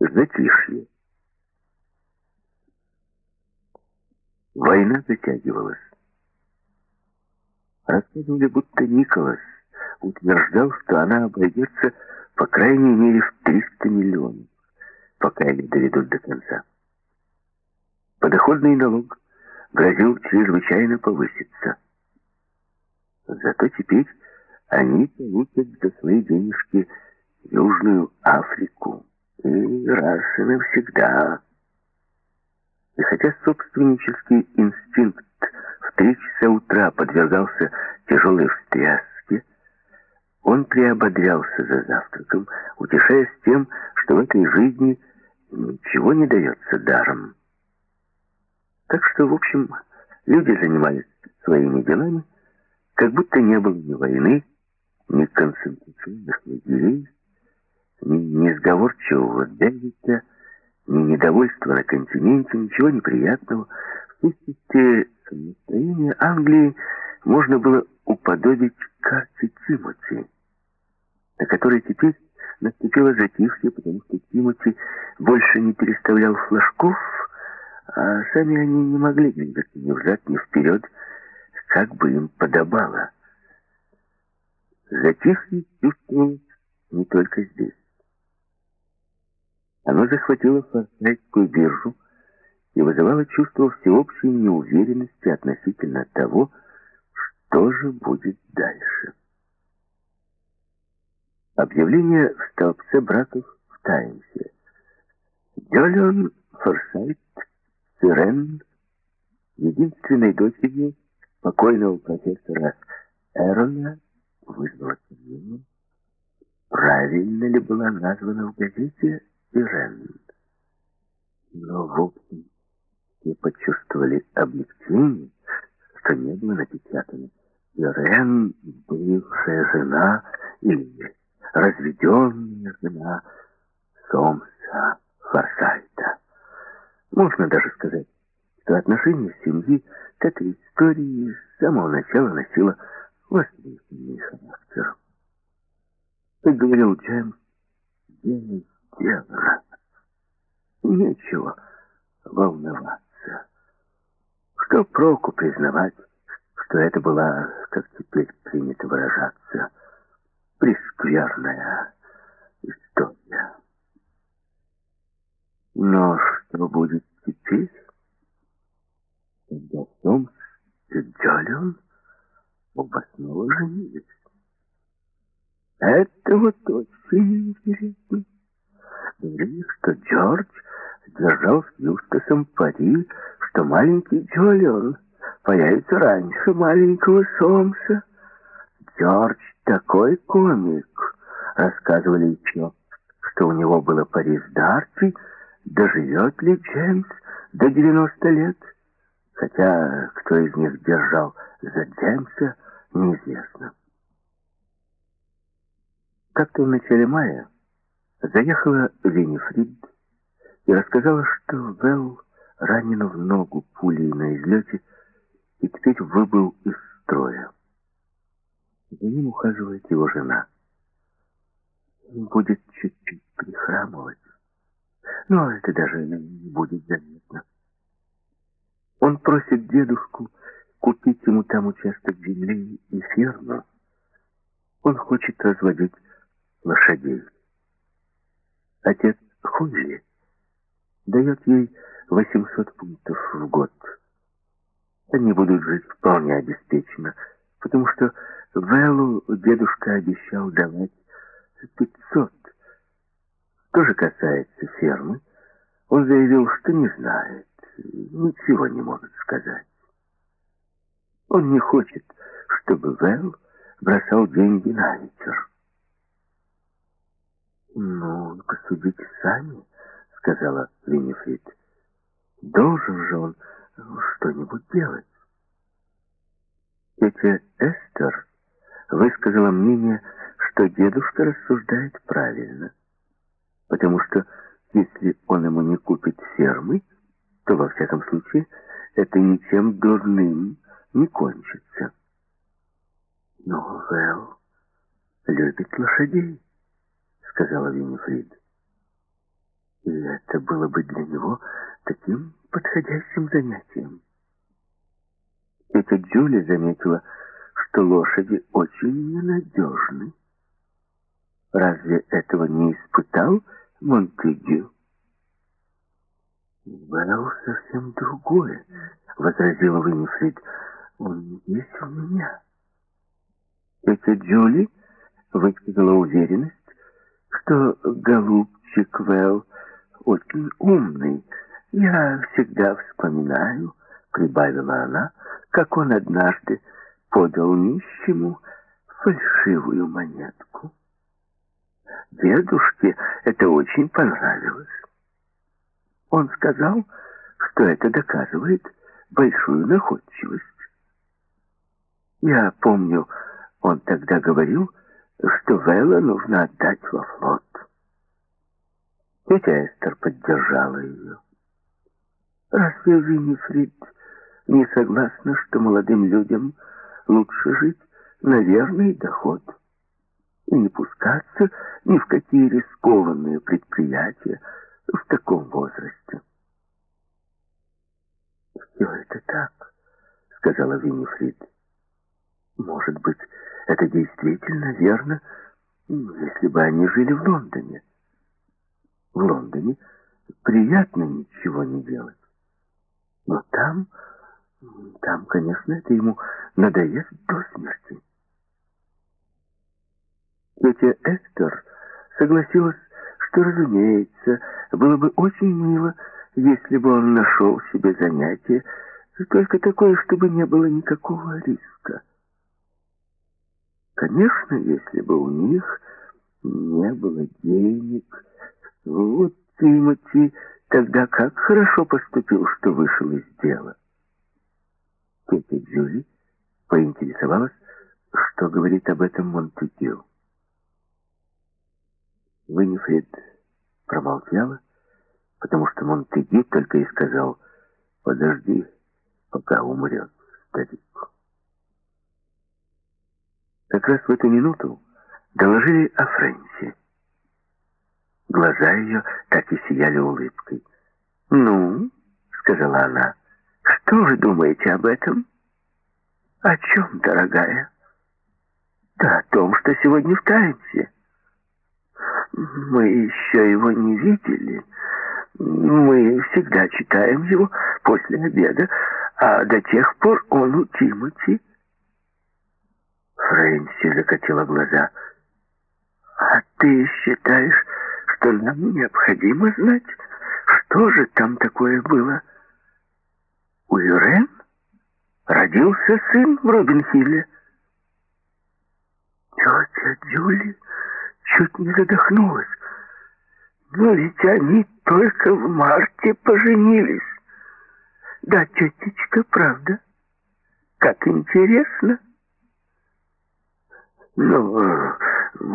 Затишье. Война затягивалась. Рассказывали, будто Николас утверждал, что она обойдется по крайней мере в 300 миллионов, пока они доведут до конца. Подоходный налог грозил чрезвычайно повыситься. Зато теперь они получат за свои денежки Южную Африку. И раз и навсегда. И хотя собственнический инстинкт в три часа утра подвергался тяжелой встряске, он приободрялся за завтраком, утешаясь тем, что в этой жизни ничего не дается даром. Так что, в общем, люди занимались своими делами, как будто не было ни войны, ни концентрационных лагерей, ни несговорчивого Дэвида, ни недовольства на континенте, ничего неприятного. В сущности, настроение Англии можно было уподобить карте Тимоти, на которой теперь наступило затишье, потому что Тимоти больше не переставлял флажков, а сами они не могли двигаться ни взад, ни вперед, как бы им подобало. Затихли чувствовалось не только здесь. Оно захватило форсайтскую биржу и вызывало чувство всеобщей неуверенности относительно того, что же будет дальше. Объявление в столбце браков в Таймсе. Джолион Форсайт Сирен, единственной дочерью покойного профессора Эрона, вызвала сомнение, правильно ли была названа в газете Ирен. Но, в общем, все почувствовали облегчение, что не было напечатано. Ирен, бывшая жена или разведенная жена Сомса Форсайта. Можно даже сказать, что отношение семьи к этой истории с самого начала носило воздействие характер. Как говорил Джеймс, делай дело. Нечего волноваться. Что проку признавать, что это была, как теперь принято выражаться, прескверная история. Но что будет теперь, когда Сомс и Джолион оба снова женились? Это вот очень интересно. Говорили, что Джордж держал с Юстасом пари, что маленький Джолион появится раньше маленького Сомса. Джордж такой комик, рассказывали еще, что у него было пари с Дарти, доживет ли Джеймс до 90 лет. Хотя кто из них держал за Джеймса, неизвестно. Как-то в начале мая Заехала Винифрид и рассказала, что Вэл ранен в ногу пулей на излете и теперь выбыл из строя. За ним ухаживает его жена. Будет чуть-чуть прихрамывать, но это даже не будет заметно. Он просит дедушку купить ему там участок земли и ферму. Он хочет разводить лошадей. Отец Хунли дает ей 800 пунктов в год. Они будут жить вполне обеспеченно, потому что Вэллу дедушка обещал давать 500. Что же касается фермы, он заявил, что не знает, ничего не может сказать. Он не хочет, чтобы Вэлл бросал деньги на ветер. «Ну, посудите сами», — сказала Виннифрид. «Должен же он что-нибудь делать». Тетя Эстер высказала мнение, что дедушка рассуждает правильно, потому что если он ему не купит фермы, то, во всяком случае, это ничем дурным не кончится. Но Вэл любит лошадей сказала Виннифрид. И это было бы для него таким подходящим занятием. Тетя Джули заметила, что лошади очень ненадежны. Разве этого не испытал Монтегю? «Белл совсем другое», — возразила Виннифрид. «Он здесь у меня». Тетя Джули высказала уверенность, что голубчик Вэлл очень умный. Я всегда вспоминаю, прибавила она, как он однажды подал нищему фальшивую монетку. Дедушке это очень понравилось. Он сказал, что это доказывает большую находчивость. Я помню, он тогда говорил, что Вэлла нужно отдать во флот. Тетя Эстер поддержала ее. Разве Виннифрид не согласна, что молодым людям лучше жить на верный доход и не пускаться ни в какие рискованные предприятия в таком возрасте? «Все это так», — сказала Виннифрид. «Может быть, это действительно верно, если бы они жили в Лондоне. В Лондоне приятно ничего не делать. Но там, там, конечно, это ему надоест до смерти. Тетя Эстер согласилась, что, разумеется, было бы очень мило, если бы он нашел себе занятие, только такое, чтобы не было никакого риска. Конечно, если бы у них не было денег, вот Тимати тогда как хорошо поступил, что вышел из дела. Тетя Джули поинтересовалась, что говорит об этом Монтегю. Виннифрид промолчала, потому что Монтегю только и сказал «Подожди, пока умрет старик». Как раз в эту минуту доложили о Фрэнси. Глаза ее так и сияли улыбкой. «Ну?» — сказала она. «Что вы думаете об этом?» «О чем, дорогая?» «Да о том, что сегодня в Таймсе. Мы еще его не видели. Мы всегда читаем его после обеда, а до тех пор он у Тимоти». Фрэнси закатила глаза. «А ты считаешь, что нам необходимо знать, что же там такое было?» «У Ирен родился сын в Робинхилле». Тетя Джули чуть не задохнулась. Но ведь они только в марте поженились. Да, тетечка, правда? Как интересно. «Ну,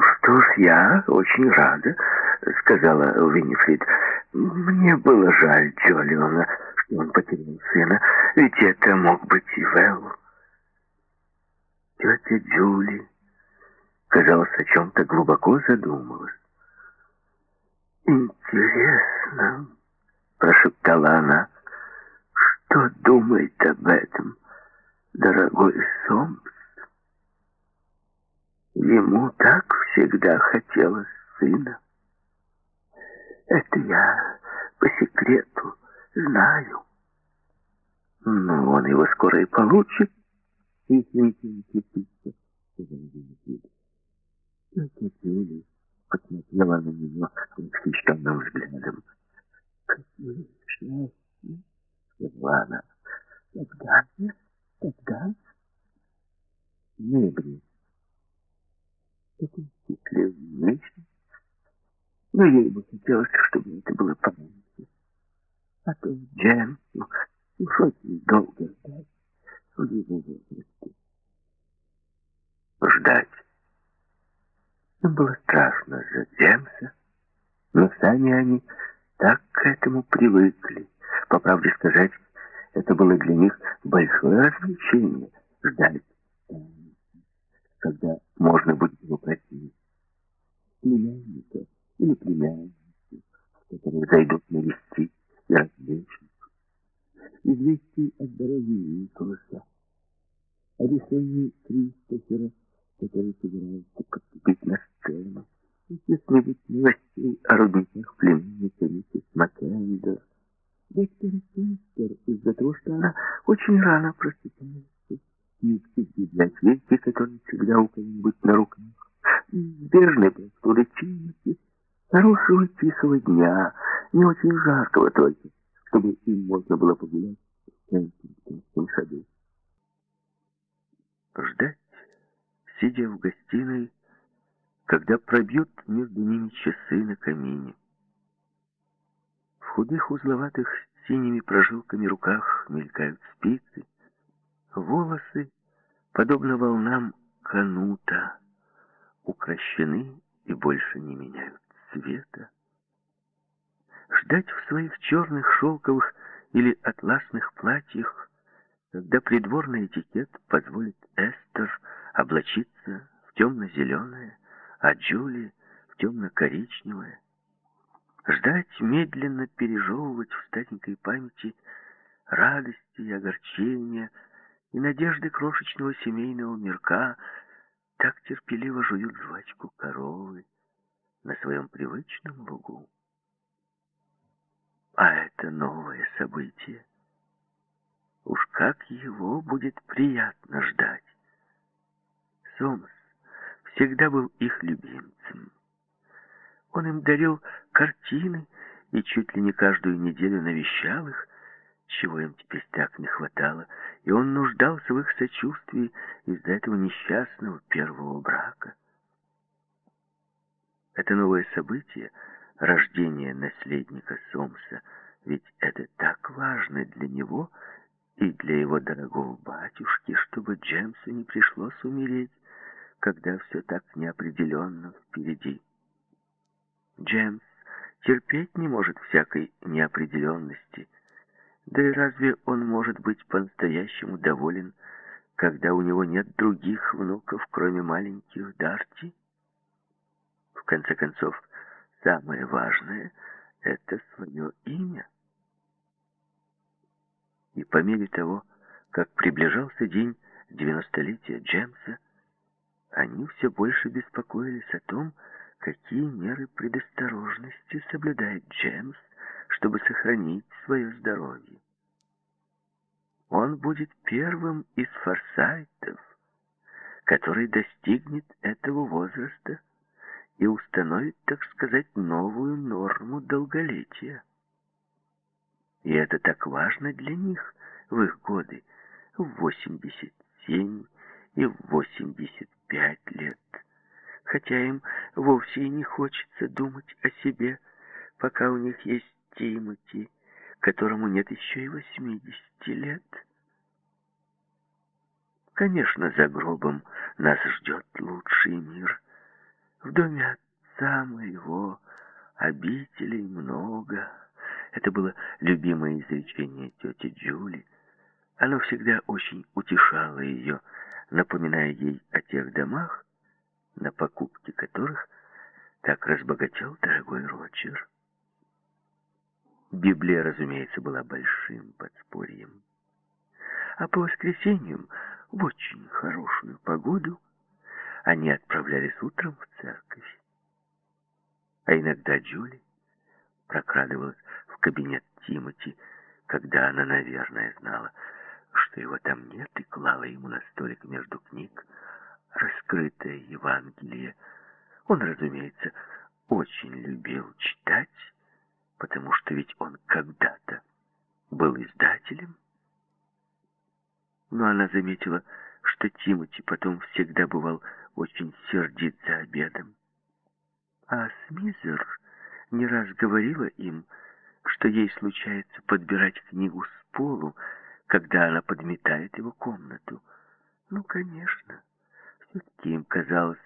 что ж, я очень рада», — сказала Виннифрид. «Мне было жаль Джолиона, что он потерял сына, ведь это мог быть и Вэл». Тетя Джули, казалось, о чем-то глубоко задумалась. «Интересно», — прошептала она, — «что думает об этом дорогой Сомс?» Ему так всегда хотелось сына. Это я по секрету знаю. Но он его скоро и получит. Тетя Юля посмотрела на него восхищенным взглядом. «Какое счастье!» — сказала она. «Тогда, тогда...» «Ноябре такой хитрый Но ей бы хотелось, чтобы это было по-моему. А то Джем ну, уж очень долго ждать в его возрасте. Ждать. Им было страшно за Джемса, но сами они так к этому привыкли. По правде сказать, это было для них большое развлечение — ждать когда можно будет его просить. Племянника или племянницу, который их зайдут навестить и развлечь Известий о здоровье Николаса, о решении Кристофера, который собирается поступить на сцену, каких-нибудь новостей о рудниках племянницы миссис Маккендер. Доктор Кристер из-за того, что она очень рано просыпается, книжки в библиотеке, которые всегда у кого-нибудь на руках, неизбежной простуды Тимати, хорошего тихого дня, не очень жаркого только, чтобы им можно было погулять в Кенсингтонском саду. Ждать, сидя в гостиной, когда пробьют между ними часы на камине. В худых узловатых синими прожилками руках мелькают спицы, волосы, подобно волнам канута, укращены и больше не меняют цвета. Ждать в своих черных шелковых или атласных платьях, когда придворный этикет позволит Эстер облачиться в темно-зеленое, а Джули в темно-коричневое. Ждать, медленно пережевывать в старенькой памяти радости и огорчения и надежды крошечного семейного мирка, так терпеливо жуют жвачку коровы на своем привычном лугу. А это новое событие. Уж как его будет приятно ждать. Сомс всегда был их любимцем. Он им дарил картины и чуть ли не каждую неделю навещал их, чего им теперь так не хватало, и он нуждался в их сочувствии из-за этого несчастного первого брака. Это новое событие, рождение наследника Сомса, ведь это так важно для него и для его дорогого батюшки, чтобы Джемсу не пришлось умереть, когда все так неопределенно впереди. Джемс терпеть не может всякой неопределенности, да и разве он может быть по-настоящему доволен, когда у него нет других внуков, кроме маленьких Дарти? В конце концов, самое важное — это свое имя. И по мере того, как приближался день девяностолетия Джемса, они все больше беспокоились о том, какие меры предосторожности соблюдает Джемс, чтобы сохранить свое здоровье. Он будет первым из форсайтов, который достигнет этого возраста и установит, так сказать, новую норму долголетия. И это так важно для них в их годы, в 87 и в 85 лет. Хотя им вовсе и не хочется думать о себе, пока у них есть Тимоти, которому нет еще и 80 лет. Конечно, за гробом нас ждет лучший мир. В доме отца моего обителей много. Это было любимое изречение тети Джули. Оно всегда очень утешало ее, напоминая ей о тех домах, на покупке которых так разбогател дорогой Роджер. Библия, разумеется, была большим подспорьем. А по воскресеньям в очень хорошую погоду они отправлялись утром в церковь. А иногда Джули прокрадывалась в кабинет Тимоти, когда она, наверное, знала, что его там нет, и клала ему на столик между книг раскрытое Евангелие. Он, разумеется, очень любил читать, потому что ведь он когда-то был издателем. Но она заметила, что Тимоти потом всегда бывал очень сердит за обедом. А Смизер не раз говорила им, что ей случается подбирать книгу с полу, когда она подметает его комнату. Ну, конечно, все-таки им казалось,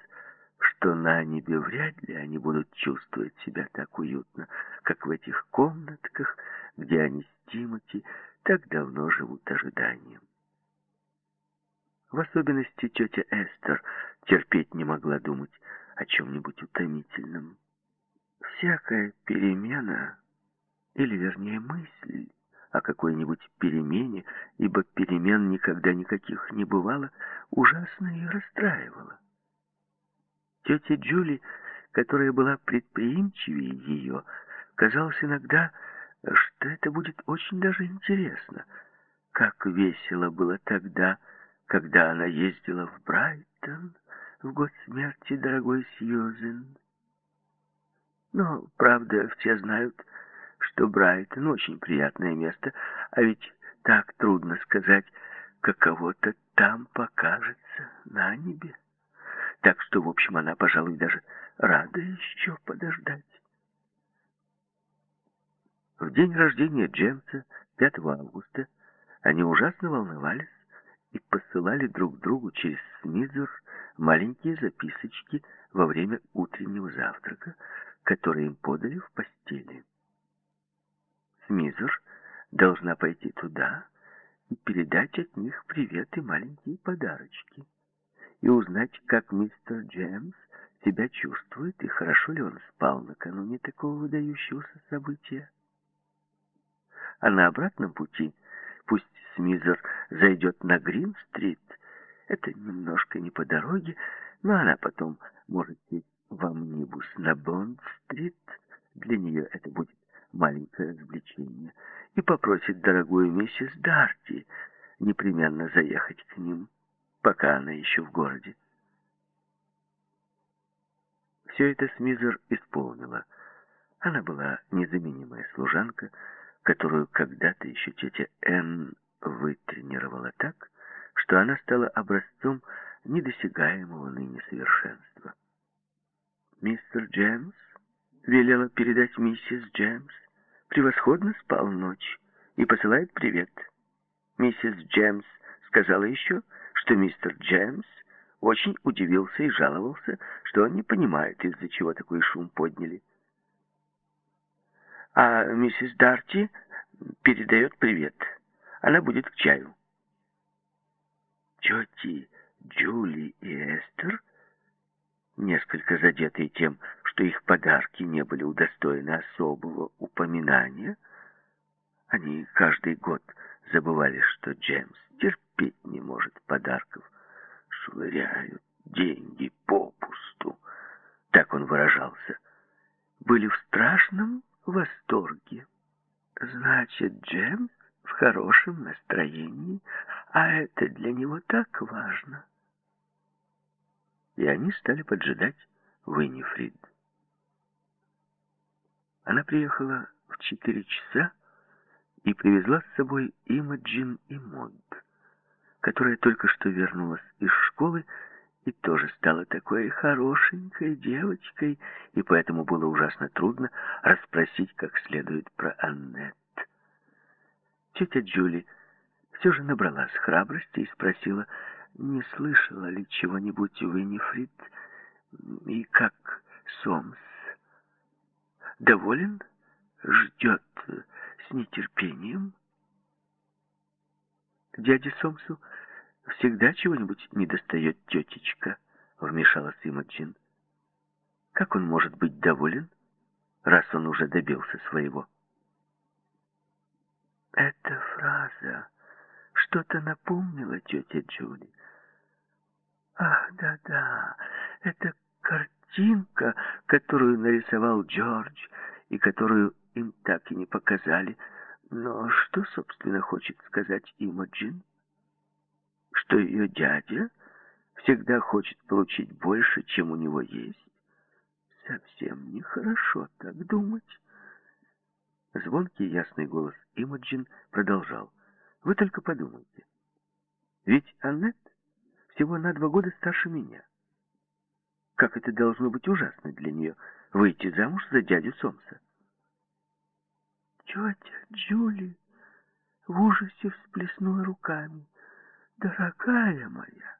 что на небе вряд ли они будут чувствовать себя так уютно, как в этих комнатках, где они с Тимоти так давно живут ожиданием. В особенности тетя Эстер терпеть не могла думать о чем-нибудь утомительном. Всякая перемена или, вернее, мысль о какой-нибудь перемене, ибо перемен никогда никаких не бывало, ужасно ее расстраивала. Тетя Джули, которая была предприимчивее ее, казалось иногда, что это будет очень даже интересно. Как весело было тогда, когда она ездила в Брайтон в год смерти дорогой Сьюзен. Но, правда, все знают, что Брайтон очень приятное место, а ведь так трудно сказать, каково-то там покажется на небе. Так что, в общем, она, пожалуй, даже рада еще подождать. В день рождения Джемса, 5 августа, они ужасно волновались и посылали друг другу через Смизер маленькие записочки во время утреннего завтрака, которые им подали в постели. Смизер должна пойти туда и передать от них привет и маленькие подарочки, и узнать, как мистер Джеймс себя чувствует и хорошо ли он спал накануне такого выдающегося события. А на обратном пути пусть Смизер зайдет на Грин-стрит. Это немножко не по дороге, но она потом может сесть в амнибус на Бонд-стрит. Для нее это будет маленькое развлечение. И попросит дорогую миссис Дарти непременно заехать к ним, пока она еще в городе. Все это Смизер исполнила. Она была незаменимая служанка, которую когда-то еще тетя Энн вытренировала так, что она стала образцом недосягаемого ныне совершенства. Мистер Джеймс велела передать миссис Джеймс, превосходно спал ночь и посылает привет. Миссис Джеймс сказала еще, что мистер Джеймс очень удивился и жаловался, что он не понимает, из-за чего такой шум подняли. А миссис Дарти передает привет. Она будет к чаю. Тети Джули и Эстер, несколько задетые тем, что их подарки не были удостоены особого упоминания, они каждый год забывали, что Джеймс терпеть не может подарков, швыряют деньги попусту, так он выражался, были в страшном восторге. Значит, Джеймс в хорошем настроении, а это для него так важно. И они стали поджидать Виннифрид. Она приехала в четыре часа и привезла с собой Имаджин и Мод, которая только что вернулась из школы и тоже стала такой хорошенькой девочкой, и поэтому было ужасно трудно расспросить как следует про Аннет. Тетя Джули все же набралась храбрости и спросила, не слышала ли чего-нибудь Уиннифрид и как Сомс. Доволен? Ждет с нетерпением? Дяде Сомсу всегда чего-нибудь недостает тетечка, вмешалась Имаджин. Как он может быть доволен, раз он уже добился своего? Эта фраза что-то напомнила тете Джули. Ах, да-да, это картинка, которую нарисовал Джордж и которую им так и не показали. Но что, собственно, хочет сказать Имаджин? Что ее дядя всегда хочет получить больше, чем у него есть? Совсем нехорошо так думать. Звонкий ясный голос Имаджин продолжал. «Вы только подумайте. Ведь Аннет всего на два года старше меня. Как это должно быть ужасно для нее выйти замуж за дядю Сомса?» Тетя Джули в ужасе всплеснула руками. «Дорогая моя,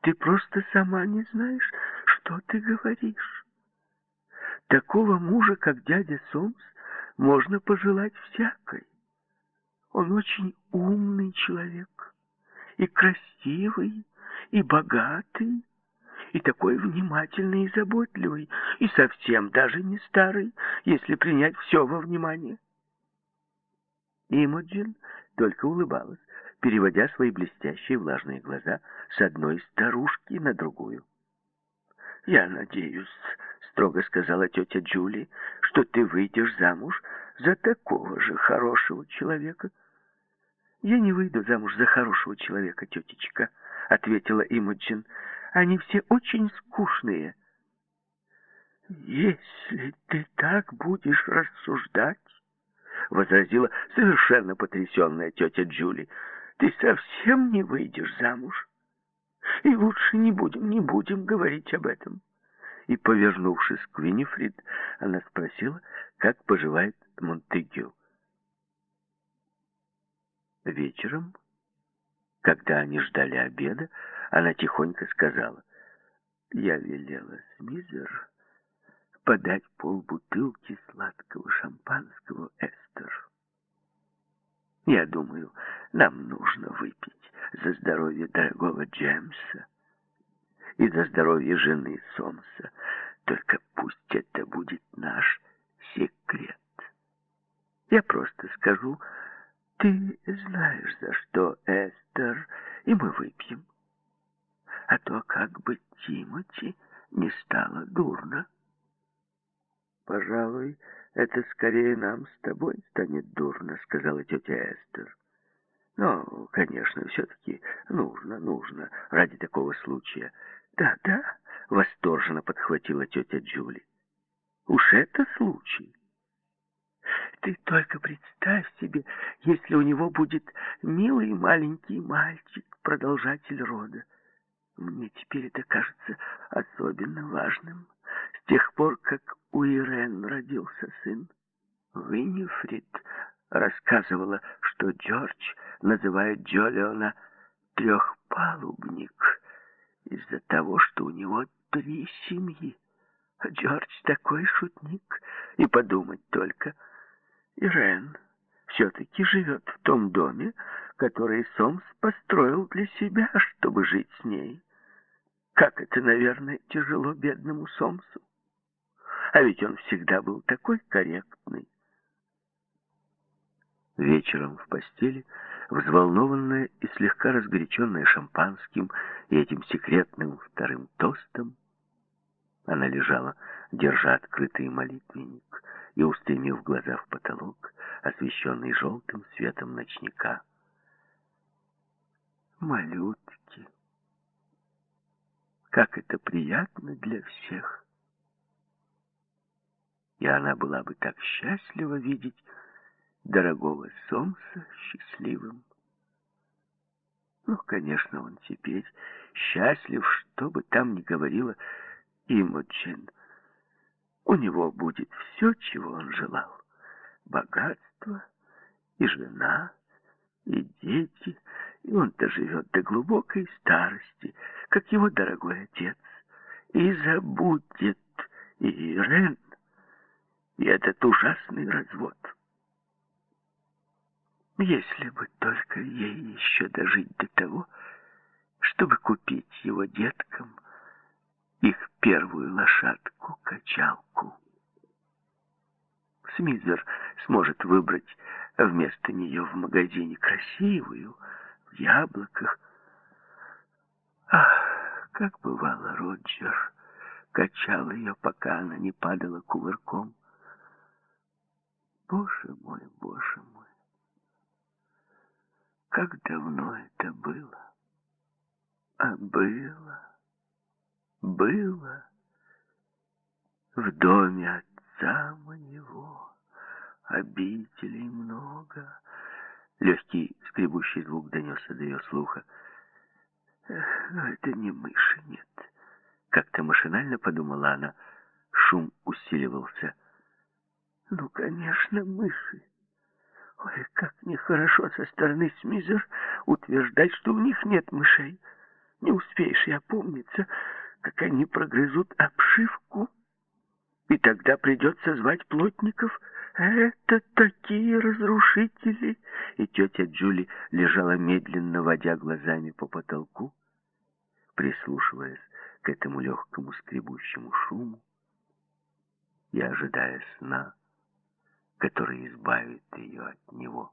ты просто сама не знаешь, что ты говоришь. Такого мужа, как дядя Сомс, можно пожелать всякой. Он очень умный человек, и красивый, и богатый, и такой внимательный и заботливый, и совсем даже не старый, если принять все во внимание. Имоджин только улыбалась, переводя свои блестящие влажные глаза с одной старушки на другую. «Я надеюсь, — строго сказала тетя Джули, — что ты выйдешь замуж за такого же хорошего человека». «Я не выйду замуж за хорошего человека, тетечка», — ответила Имоджин. «Они все очень скучные». «Если ты так будешь рассуждать, — возразила совершенно потрясенная тетя Джули, — ты совсем не выйдешь замуж. И лучше не будем, не будем говорить об этом. И, повернувшись к Винифрид, она спросила, как поживает Монтегю. Вечером, когда они ждали обеда, она тихонько сказала, «Я велела Смизер подать полбутылки сладкого шампанского Эстер. Я думаю, нам нужно выпить за здоровье дорогого Джемса и за здоровье жены Сомса. Только пусть это будет наш секрет. Я просто скажу, ты знаешь, за что, Эстер, и мы выпьем. А то как бы Тимоти не стало дурно. Пожалуй, это скорее нам с тобой станет дурно, сказала тетя Эстер. Но, конечно, все-таки нужно, нужно, ради такого случая. Да, да, восторженно подхватила тетя Джули. Уж это случай. Ты только представь себе, если у него будет милый маленький мальчик, продолжатель рода. Мне теперь это кажется особенно важным. С тех пор, как у Ирен родился сын, Виннифрид рассказывала, что Джордж называет Джолиона «трехпалубник» из-за того, что у него три семьи. Джордж такой шутник, и подумать только — Ирен все-таки живет в том доме, который Сомс построил для себя, чтобы жить с ней. Как это, наверное, тяжело бедному Сомсу. А ведь он всегда был такой корректный. Вечером в постели, взволнованная и слегка разгоряченная шампанским и этим секретным вторым тостом, она лежала, держа открытый молитвенник и устремив глаза в потолок, освещенный желтым светом ночника. Малютки! Как это приятно для всех! И она была бы так счастлива видеть дорогого Сомса счастливым. Ну, конечно, он теперь счастлив, что бы там ни говорила Имоджин. У него будет все, чего он желал. Богатство и жена, и дети, и он доживет до глубокой старости, как его дорогой отец, и забудет и Ирен, и этот ужасный развод. Если бы только ей еще дожить до того, чтобы купить его деткам первую лошадку-качалку. Смизер сможет выбрать вместо нее в магазине красивую, в яблоках. Ах, как бывало, Роджер качал ее, пока она не падала кувырком. Боже мой, боже мой, как давно это было, а было было в доме отца моего. Обителей много. Легкий скребущий звук донесся до ее слуха. Но это не мыши, нет. Как-то машинально подумала она. Шум усиливался. Ну, конечно, мыши. Ой, как нехорошо со стороны Смизер утверждать, что у них нет мышей. Не успеешь и опомниться, как они прогрызут обшивку, и тогда придется звать плотников. Это такие разрушители!» И тетя Джули лежала медленно, водя глазами по потолку, прислушиваясь к этому легкому скребущему шуму и ожидая сна, который избавит ее от него.